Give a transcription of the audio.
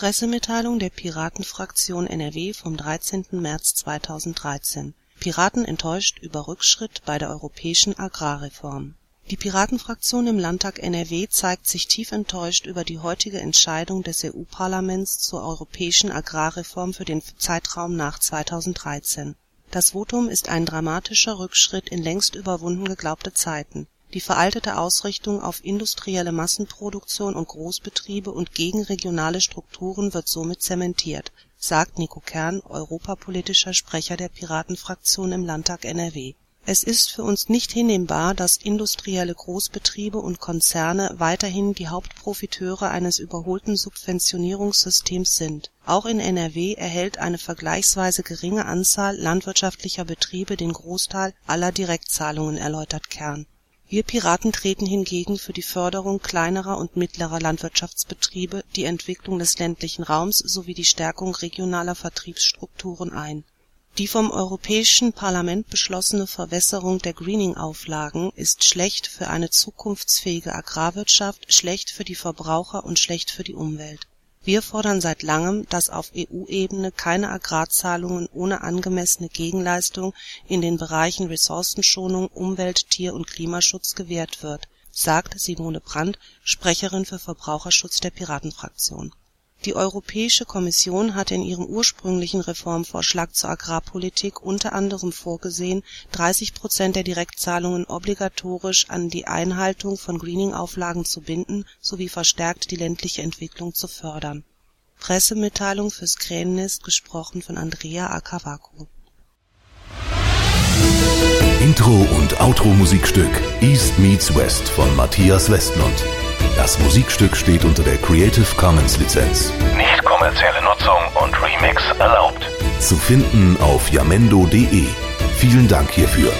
Pressemitteilung der Piratenfraktion NRW vom 13. März 2013 Piraten enttäuscht über Rückschritt bei der europäischen Agrarreform Die Piratenfraktion im Landtag NRW zeigt sich tief enttäuscht über die heutige Entscheidung des EU-Parlaments zur europäischen Agrarreform für den Zeitraum nach 2013. Das Votum ist ein dramatischer Rückschritt in längst überwunden geglaubte Zeiten die veraltete Ausrichtung auf industrielle Massenproduktion und Großbetriebe und gegen regionale Strukturen wird somit zementiert, sagt Nico Kern, europapolitischer Sprecher der Piratenfraktion im Landtag NRW. Es ist für uns nicht hinnehmbar, dass industrielle Großbetriebe und Konzerne weiterhin die Hauptprofiteure eines überholten Subventionierungssystems sind. Auch in NRW erhält eine vergleichsweise geringe Anzahl landwirtschaftlicher Betriebe den Großteil aller Direktzahlungen, erläutert Kern wir Piraten treten hingegen für die Förderung kleinerer und mittlerer Landwirtschaftsbetriebe, die Entwicklung des ländlichen Raums sowie die Stärkung regionaler Vertriebsstrukturen ein. Die vom Europäischen Parlament beschlossene Verwässerung der Greening-Auflagen ist schlecht für eine zukunftsfähige Agrarwirtschaft, schlecht für die Verbraucher und schlecht für die Umwelt wir fordern seit langem, dass auf EU-Ebene keine Agrarzahlungen ohne angemessene Gegenleistung in den Bereichen Ressourcenschonung, Umwelt Tier und Klimaschutz gewährt wird, sagt Simone Brandt, Sprecherin für Verbraucherschutz der Piratenfraktion die Europäische Kommission hatte in ihrem ursprünglichen Reformvorschlag zur Agrarpolitik unter anderem vorgesehen, 30 Prozent der Direktzahlungen obligatorisch an die Einhaltung von Greening-Auflagen zu binden sowie verstärkt die ländliche Entwicklung zu fördern. Pressemitteilung fürs Krähennest gesprochen von Andrea Akavaku Intro und Outro-Musikstück East Meets West von Matthias Westlund das Musikstück steht unter der Creative Commons Lizenz. Nicht kommerzielle Nutzung und Remix erlaubt. Zu finden auf jamendo.de. Vielen Dank hierfür.